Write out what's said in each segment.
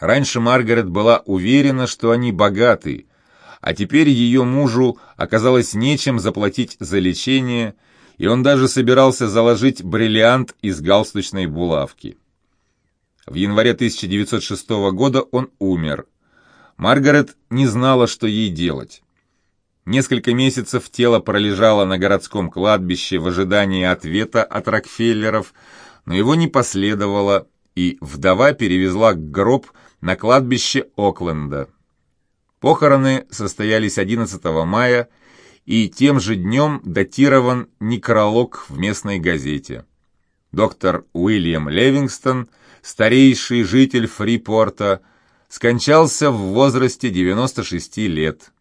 Раньше Маргарет была уверена, что они богаты, а теперь ее мужу оказалось нечем заплатить за лечение, и он даже собирался заложить бриллиант из галстучной булавки. В январе 1906 года он умер. Маргарет не знала, что ей делать. Несколько месяцев тело пролежало на городском кладбище в ожидании ответа от Рокфеллеров, но его не последовало, и вдова перевезла гроб на кладбище Окленда. Похороны состоялись 11 мая, и тем же днем датирован некролог в местной газете. Доктор Уильям Левингстон, старейший житель Фрипорта, скончался в возрасте 96 лет.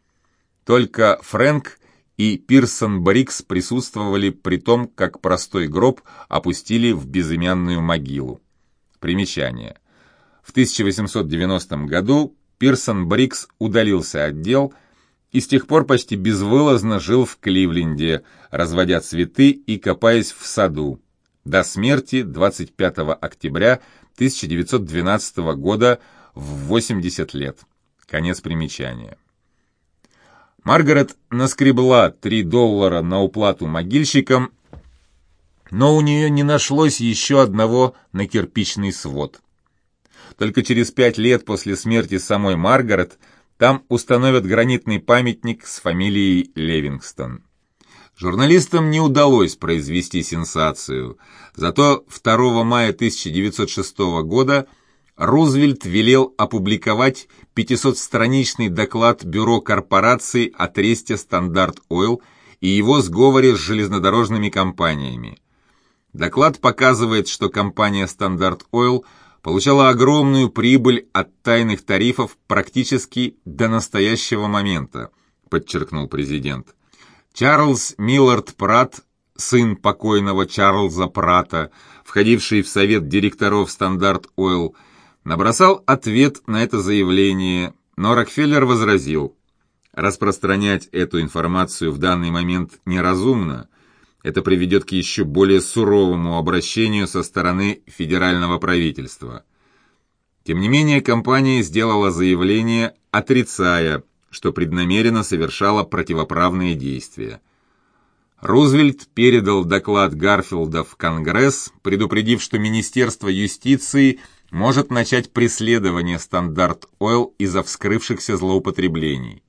Только Фрэнк и Пирсон Брикс присутствовали при том, как простой гроб опустили в безымянную могилу. Примечание. В 1890 году Пирсон Брикс удалился от дел и с тех пор почти безвылазно жил в Кливленде, разводя цветы и копаясь в саду. До смерти 25 октября 1912 года в 80 лет. Конец примечания. Маргарет наскребла 3 доллара на уплату могильщикам, но у нее не нашлось еще одного на кирпичный свод. Только через пять лет после смерти самой Маргарет там установят гранитный памятник с фамилией Левингстон. Журналистам не удалось произвести сенсацию, зато 2 мая 1906 года Рузвельт велел опубликовать 500-страничный доклад Бюро корпораций о тресте «Стандарт Ойл» и его сговоре с железнодорожными компаниями. Доклад показывает, что компания «Стандарт Ойл» получала огромную прибыль от тайных тарифов практически до настоящего момента, подчеркнул президент. Чарльз Миллард Пратт, сын покойного Чарльза Пратта, входивший в совет директоров Стандарт Ойл, набросал ответ на это заявление, но Рокфеллер возразил, распространять эту информацию в данный момент неразумно, это приведет к еще более суровому обращению со стороны федерального правительства. Тем не менее, компания сделала заявление, отрицая, что преднамеренно совершала противоправные действия. Рузвельт передал доклад Гарфилда в Конгресс, предупредив, что Министерство юстиции может начать преследование Стандарт Ойл из-за вскрывшихся злоупотреблений.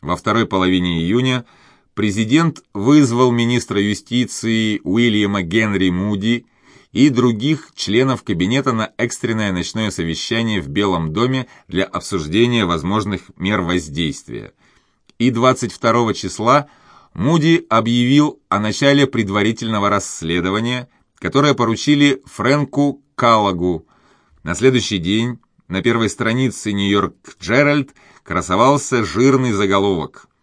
Во второй половине июня – президент вызвал министра юстиции Уильяма Генри Муди и других членов кабинета на экстренное ночное совещание в Белом доме для обсуждения возможных мер воздействия. И 22 числа Муди объявил о начале предварительного расследования, которое поручили Фрэнку Каллагу. На следующий день на первой странице «Нью-Йорк Геральд» красовался жирный заголовок –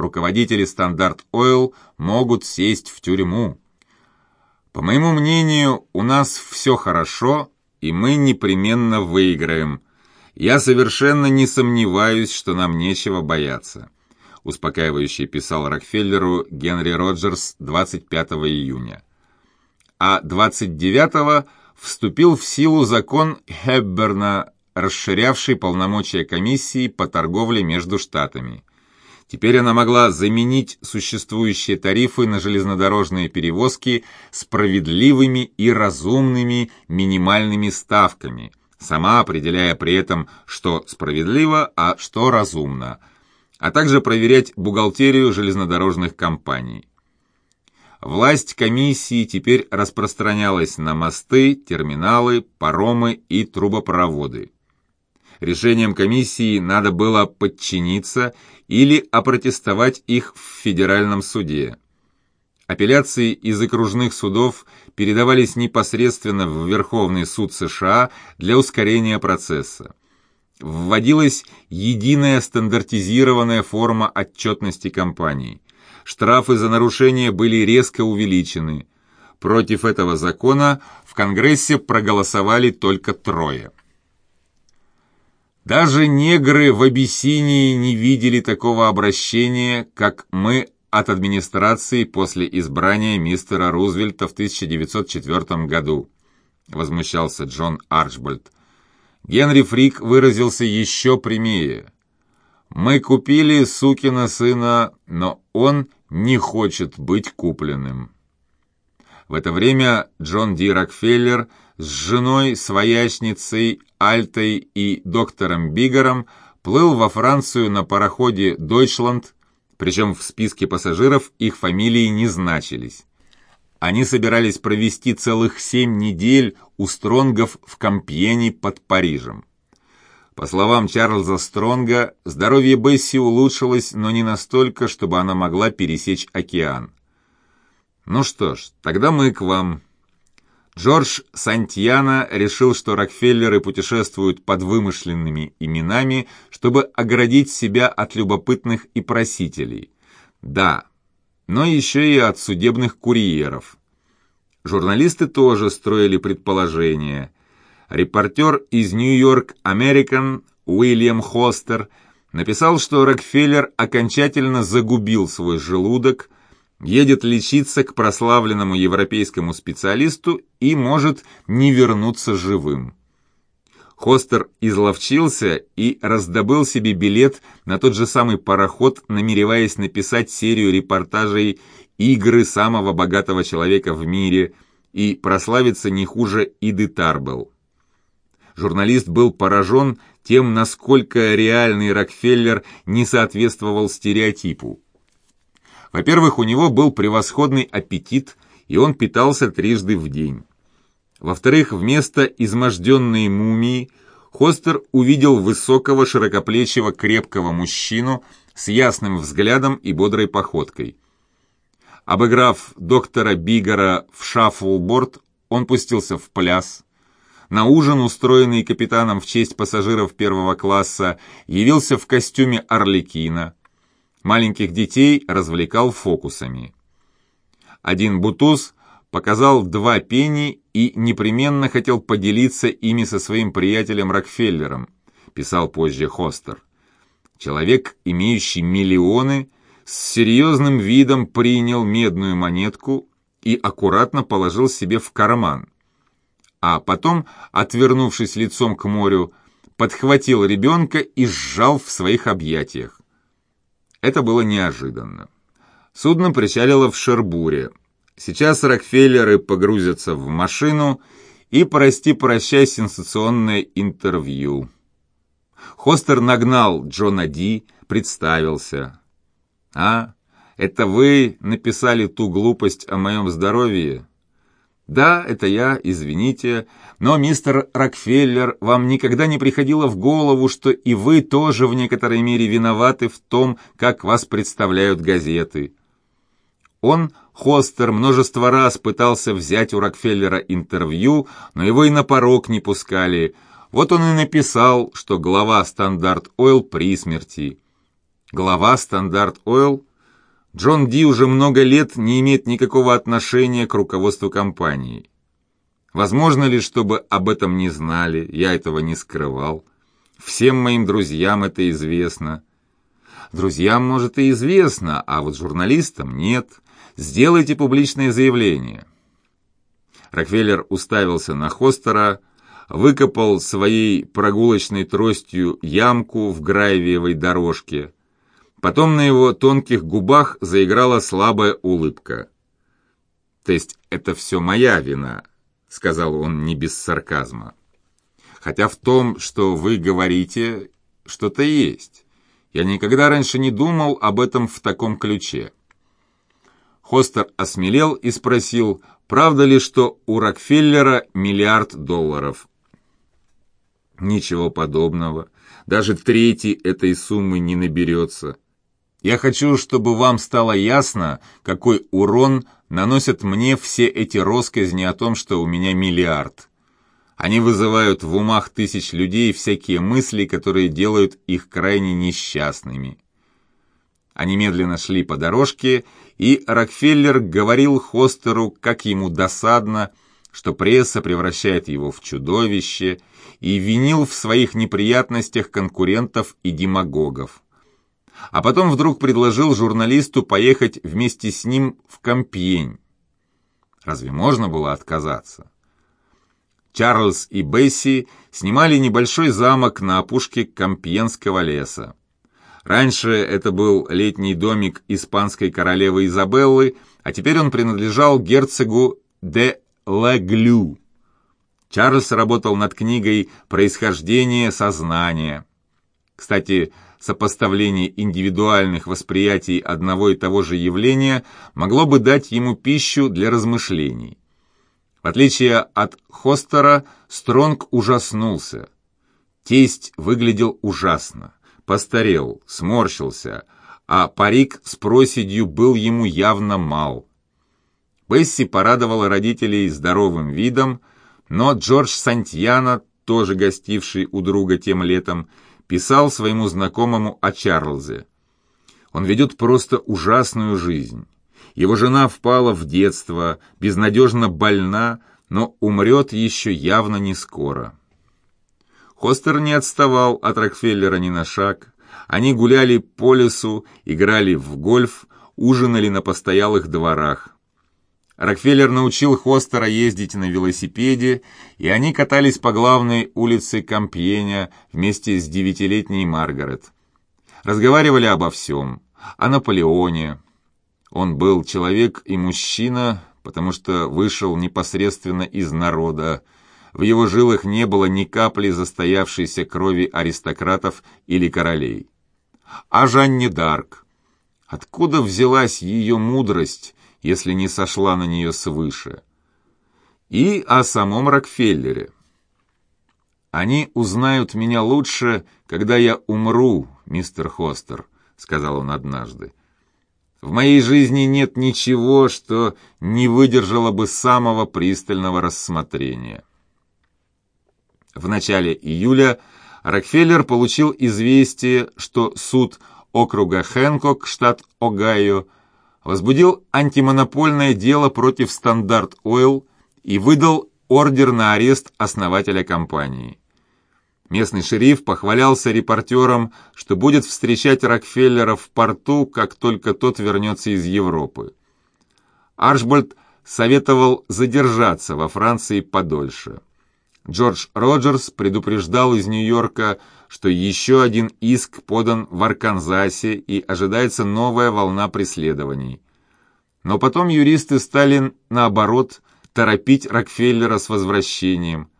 руководители Стандарт Ойл могут сесть в тюрьму. По моему мнению, у нас все хорошо, и мы непременно выиграем. Я совершенно не сомневаюсь, что нам нечего бояться», успокаивающе писал Рокфеллеру Генри Роджерс 25 июня. А 29-го вступил в силу закон Хепберна, расширявший полномочия комиссии по торговле между штатами. Теперь она могла заменить существующие тарифы на железнодорожные перевозки справедливыми и разумными минимальными ставками, сама определяя при этом, что справедливо, а что разумно, а также проверять бухгалтерию железнодорожных компаний. Власть комиссии теперь распространялась на мосты, терминалы, паромы и трубопроводы. Решением комиссии надо было подчиниться или опротестовать их в федеральном суде. Апелляции из окружных судов передавались непосредственно в Верховный суд США для ускорения процесса. Вводилась единая стандартизированная форма отчетности компаний. Штрафы за нарушения были резко увеличены. Против этого закона в Конгрессе проголосовали только трое. Даже негры в Абиссинии не видели такого обращения, как мы от администрации после избрания мистера Рузвельта в 1904 году, возмущался Джон Арчбольд. Генри Фрик выразился еще прямее. «Мы купили сукина сына, но он не хочет быть купленным». В это время Джон Ди Рокфеллер с женой, своячницей Альтой и доктором Бигером плыл во Францию на пароходе «Дойчланд», причем в списке пассажиров их фамилии не значились. Они собирались провести целых семь недель у Стронгов в Компьене под Парижем. По словам Чарльза Стронга, здоровье Бесси улучшилось, но не настолько, чтобы она могла пересечь океан. «Ну что ж, тогда мы к вам», Джордж Сантьяна решил, что Рокфеллеры путешествуют под вымышленными именами, чтобы оградить себя от любопытных и просителей. Да, но еще и от судебных курьеров. Журналисты тоже строили предположения. Репортер из Нью-Йорк American Уильям Хостер написал, что Рокфеллер окончательно загубил свой желудок – едет лечиться к прославленному европейскому специалисту и может не вернуться живым. Хостер изловчился и раздобыл себе билет на тот же самый пароход, намереваясь написать серию репортажей «Игры самого богатого человека в мире» и прославиться не хуже Иды Тарбелл. Журналист был поражен тем, насколько реальный Рокфеллер не соответствовал стереотипу. Во-первых, у него был превосходный аппетит, и он питался трижды в день. Во-вторых, вместо изможденной мумии Хостер увидел высокого, широкоплечего, крепкого мужчину с ясным взглядом и бодрой походкой. Обыграв доктора Бигора в шаффлборд, он пустился в пляс. На ужин, устроенный капитаном в честь пассажиров первого класса, явился в костюме Орликина – Маленьких детей развлекал фокусами. Один бутуз показал два пенни и непременно хотел поделиться ими со своим приятелем Рокфеллером, писал позже Хостер. Человек, имеющий миллионы, с серьезным видом принял медную монетку и аккуратно положил себе в карман. А потом, отвернувшись лицом к морю, подхватил ребенка и сжал в своих объятиях. Это было неожиданно. Судно причалило в Шербуре. Сейчас Рокфеллеры погрузятся в машину и прости-прощай сенсационное интервью. Хостер нагнал Джона Ди, представился. «А, это вы написали ту глупость о моем здоровье?» «Да, это я, извините, но, мистер Рокфеллер, вам никогда не приходило в голову, что и вы тоже в некоторой мере виноваты в том, как вас представляют газеты?» Он, Хостер, множество раз пытался взять у Рокфеллера интервью, но его и на порог не пускали. Вот он и написал, что глава Стандарт Ойл при смерти. Глава Стандарт Ойл Джон Ди уже много лет не имеет никакого отношения к руководству компании. Возможно ли, чтобы об этом не знали, я этого не скрывал. Всем моим друзьям это известно. Друзьям, может, и известно, а вот журналистам нет. Сделайте публичное заявление. Рокфеллер уставился на Хостера, выкопал своей прогулочной тростью ямку в гравиевой дорожке – Потом на его тонких губах заиграла слабая улыбка. «То есть это все моя вина», — сказал он не без сарказма. «Хотя в том, что вы говорите, что-то есть. Я никогда раньше не думал об этом в таком ключе». Хостер осмелел и спросил, правда ли, что у Рокфеллера миллиард долларов. Ничего подобного. Даже третий этой суммы не наберется. Я хочу, чтобы вам стало ясно, какой урон наносят мне все эти росказни о том, что у меня миллиард. Они вызывают в умах тысяч людей всякие мысли, которые делают их крайне несчастными. Они медленно шли по дорожке, и Рокфеллер говорил Хостеру, как ему досадно, что пресса превращает его в чудовище, и винил в своих неприятностях конкурентов и демагогов а потом вдруг предложил журналисту поехать вместе с ним в Компьень. Разве можно было отказаться? Чарльз и Бесси снимали небольшой замок на опушке Компьенского леса. Раньше это был летний домик испанской королевы Изабеллы, а теперь он принадлежал герцогу де Леглю. Чарльз работал над книгой «Происхождение сознания». Кстати, сопоставление индивидуальных восприятий одного и того же явления могло бы дать ему пищу для размышлений. В отличие от Хостера, Стронг ужаснулся. Тесть выглядел ужасно, постарел, сморщился, а парик с проседью был ему явно мал. Бесси порадовала родителей здоровым видом, но Джордж Сантьяно, тоже гостивший у друга тем летом, писал своему знакомому о Чарльзе. Он ведет просто ужасную жизнь. Его жена впала в детство, безнадежно больна, но умрет еще явно не скоро. Хостер не отставал от Рокфеллера ни на шаг. Они гуляли по лесу, играли в гольф, ужинали на постоялых дворах. Рокфеллер научил Хостера ездить на велосипеде, и они катались по главной улице Кампьеня вместе с девятилетней Маргарет. Разговаривали обо всем, о Наполеоне. Он был человек и мужчина, потому что вышел непосредственно из народа. В его жилах не было ни капли застоявшейся крови аристократов или королей. А Жанне Дарк? Откуда взялась ее мудрость, если не сошла на нее свыше. И о самом Рокфеллере. «Они узнают меня лучше, когда я умру, мистер Хостер», — сказал он однажды. «В моей жизни нет ничего, что не выдержало бы самого пристального рассмотрения». В начале июля Рокфеллер получил известие, что суд округа Хэнкок, штат Огайо, возбудил антимонопольное дело против Стандарт Ойл и выдал ордер на арест основателя компании. Местный шериф похвалялся репортерам, что будет встречать Рокфеллера в порту, как только тот вернется из Европы. Арчбольд советовал задержаться во Франции подольше. Джордж Роджерс предупреждал из Нью-Йорка, что еще один иск подан в Арканзасе и ожидается новая волна преследований. Но потом юристы стали, наоборот, торопить Рокфеллера с возвращением.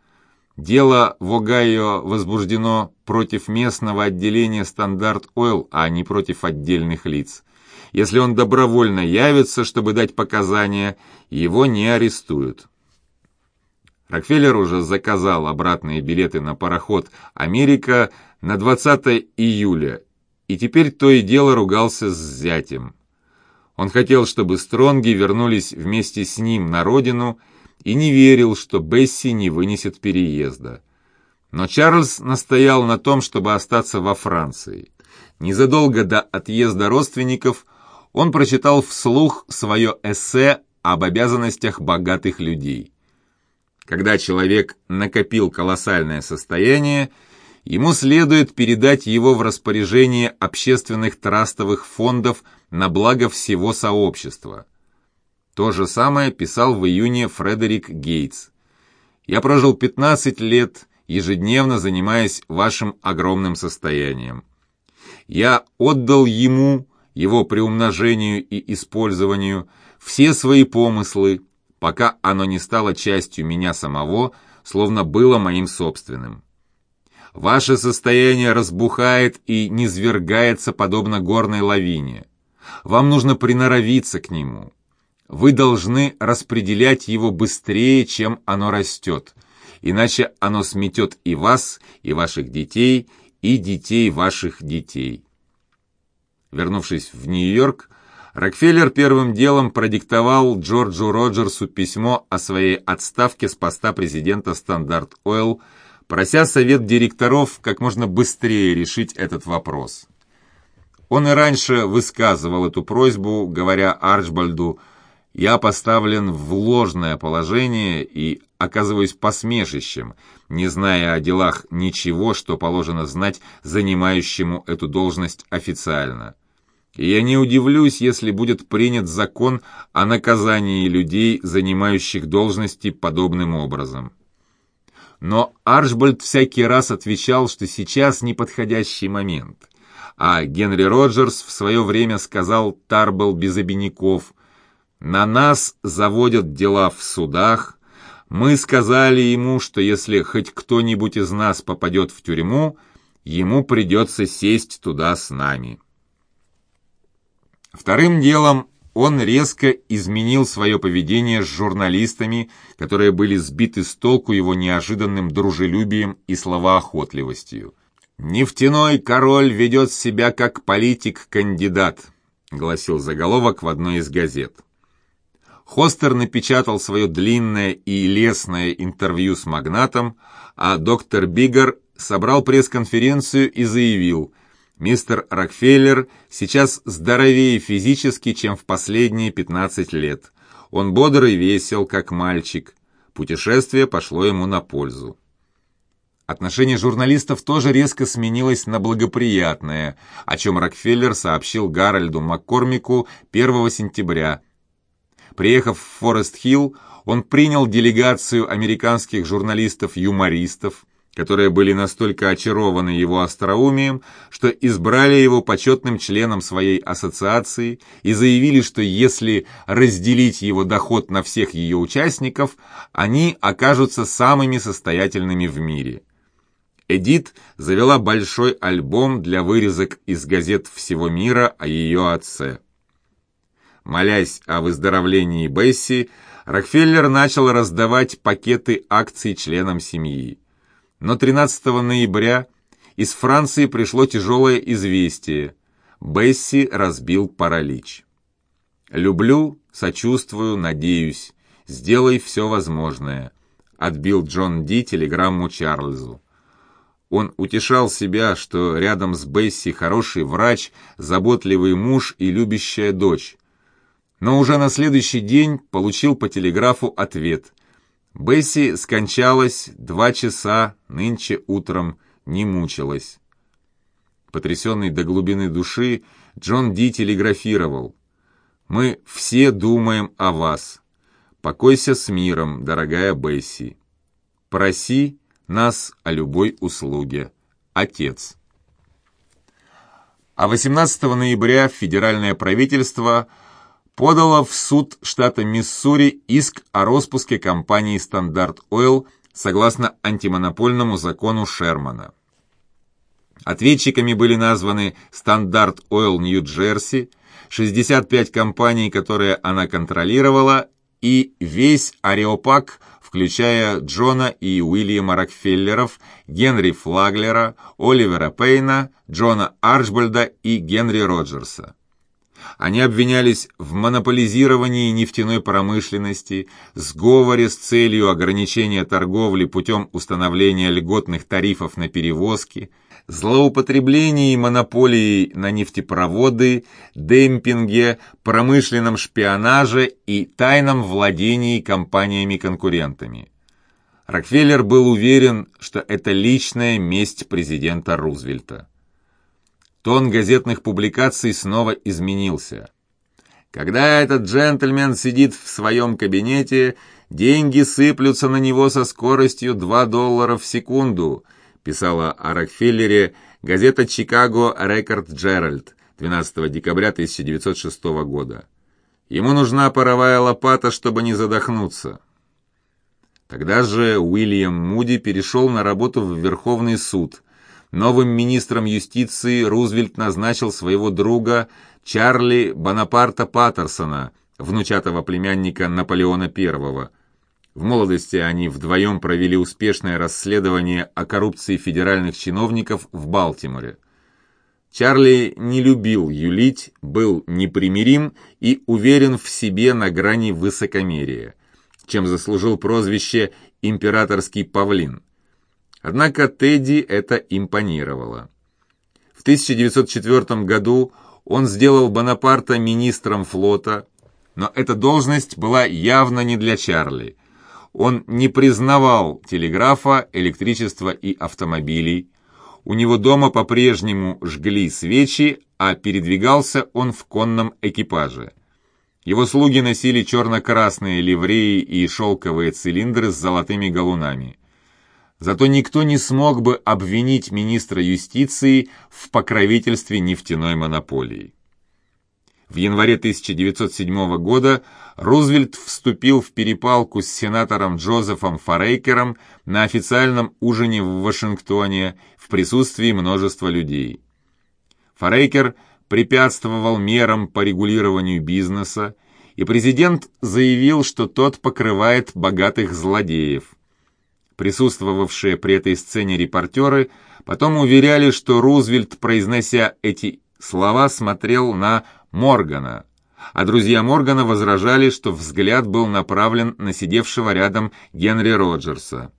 Дело в Огайо возбуждено против местного отделения Стандарт Ойл, а не против отдельных лиц. Если он добровольно явится, чтобы дать показания, его не арестуют. Рокфеллер уже заказал обратные билеты на пароход «Америка» на 20 июля, и теперь то и дело ругался с зятем. Он хотел, чтобы Стронги вернулись вместе с ним на родину и не верил, что Бесси не вынесет переезда. Но Чарльз настоял на том, чтобы остаться во Франции. Незадолго до отъезда родственников он прочитал вслух свое эссе об обязанностях богатых людей. Когда человек накопил колоссальное состояние, ему следует передать его в распоряжение общественных трастовых фондов на благо всего сообщества. То же самое писал в июне Фредерик Гейтс. «Я прожил 15 лет, ежедневно занимаясь вашим огромным состоянием. Я отдал ему, его приумножению и использованию, все свои помыслы, пока оно не стало частью меня самого, словно было моим собственным. Ваше состояние разбухает и низвергается подобно горной лавине. Вам нужно приноровиться к нему. Вы должны распределять его быстрее, чем оно растет, иначе оно сметет и вас, и ваших детей, и детей ваших детей. Вернувшись в Нью-Йорк, Рокфеллер первым делом продиктовал Джорджу Роджерсу письмо о своей отставке с поста президента Стандарт Ойл, прося совет директоров как можно быстрее решить этот вопрос. Он и раньше высказывал эту просьбу, говоря Арчбальду «Я поставлен в ложное положение и оказываюсь посмешищем, не зная о делах ничего, что положено знать занимающему эту должность официально» я не удивлюсь, если будет принят закон о наказании людей, занимающих должности подобным образом. Но Арчбальд всякий раз отвечал, что сейчас неподходящий момент. А Генри Роджерс в свое время сказал Тарбл без обиняков, «На нас заводят дела в судах, мы сказали ему, что если хоть кто-нибудь из нас попадет в тюрьму, ему придется сесть туда с нами». Вторым делом он резко изменил свое поведение с журналистами, которые были сбиты с толку его неожиданным дружелюбием и словоохотливостью. «Нефтяной король ведет себя как политик-кандидат», — гласил заголовок в одной из газет. Хостер напечатал свое длинное и лестное интервью с магнатом, а доктор Биггер собрал пресс-конференцию и заявил, Мистер Рокфеллер сейчас здоровее физически, чем в последние 15 лет. Он бодр и весел, как мальчик. Путешествие пошло ему на пользу. Отношение журналистов тоже резко сменилось на благоприятное, о чем Рокфеллер сообщил Гарольду Маккормику 1 сентября. Приехав в Форест-Хилл, он принял делегацию американских журналистов-юмористов, которые были настолько очарованы его остроумием, что избрали его почетным членом своей ассоциации и заявили, что если разделить его доход на всех ее участников, они окажутся самыми состоятельными в мире. Эдит завела большой альбом для вырезок из газет всего мира о ее отце. Молясь о выздоровлении Бесси, Рокфеллер начал раздавать пакеты акций членам семьи. Но 13 ноября из Франции пришло тяжелое известие. Бесси разбил паралич. «Люблю, сочувствую, надеюсь. Сделай все возможное», — отбил Джон Ди телеграмму Чарльзу. Он утешал себя, что рядом с Бесси хороший врач, заботливый муж и любящая дочь. Но уже на следующий день получил по телеграфу ответ. Бесси скончалась два часа нынче утром, не мучилась. Потрясенный до глубины души, Джон Ди телеграфировал. «Мы все думаем о вас. Покойся с миром, дорогая Бесси. Проси нас о любой услуге. Отец». А 18 ноября федеральное правительство – подало в суд штата Миссури иск о распуске компании «Стандарт Ойл» согласно антимонопольному закону Шермана. Ответчиками были названы «Стандарт Ойл Нью-Джерси», 65 компаний, которые она контролировала, и весь Ареопаг, включая Джона и Уильяма Рокфеллеров, Генри Флаглера, Оливера Пейна, Джона Арчбольда и Генри Роджерса. Они обвинялись в монополизировании нефтяной промышленности, сговоре с целью ограничения торговли путем установления льготных тарифов на перевозки, злоупотреблении монополией на нефтепроводы, демпинге, промышленном шпионаже и тайном владении компаниями-конкурентами. Рокфеллер был уверен, что это личная месть президента Рузвельта. Тон газетных публикаций снова изменился. Когда этот джентльмен сидит в своем кабинете, деньги сыплются на него со скоростью 2 доллара в секунду, писала о Рокфеллере газета «Чикаго Рекорд Джеральд» 12 декабря 1906 года. Ему нужна паровая лопата, чтобы не задохнуться. Тогда же Уильям Муди перешел на работу в Верховный суд – Новым министром юстиции Рузвельт назначил своего друга Чарли Бонапарта Паттерсона, внучатого племянника Наполеона I. В молодости они вдвоем провели успешное расследование о коррупции федеральных чиновников в Балтиморе. Чарли не любил юлить, был непримирим и уверен в себе на грани высокомерия, чем заслужил прозвище «императорский павлин». Однако Тедди это импонировало. В 1904 году он сделал Бонапарта министром флота, но эта должность была явно не для Чарли. Он не признавал телеграфа, электричества и автомобилей. У него дома по-прежнему жгли свечи, а передвигался он в конном экипаже. Его слуги носили черно-красные ливреи и шелковые цилиндры с золотыми галунами. Зато никто не смог бы обвинить министра юстиции в покровительстве нефтяной монополии. В январе 1907 года Рузвельт вступил в перепалку с сенатором Джозефом Форейкером на официальном ужине в Вашингтоне в присутствии множества людей. Форейкер препятствовал мерам по регулированию бизнеса, и президент заявил, что тот покрывает богатых злодеев. Присутствовавшие при этой сцене репортеры потом уверяли, что Рузвельт, произнося эти слова, смотрел на Моргана, а друзья Моргана возражали, что взгляд был направлен на сидевшего рядом Генри Роджерса.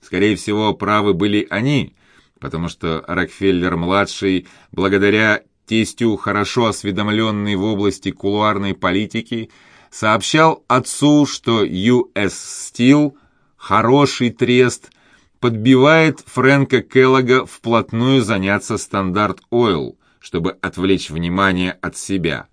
Скорее всего, правы были они, потому что Рокфеллер-младший, благодаря тестю, хорошо осведомленный в области кулуарной политики, сообщал отцу, что US Steel, хороший трест, подбивает Фрэнка Келлога вплотную заняться Стандарт Ойл, чтобы отвлечь внимание от себя.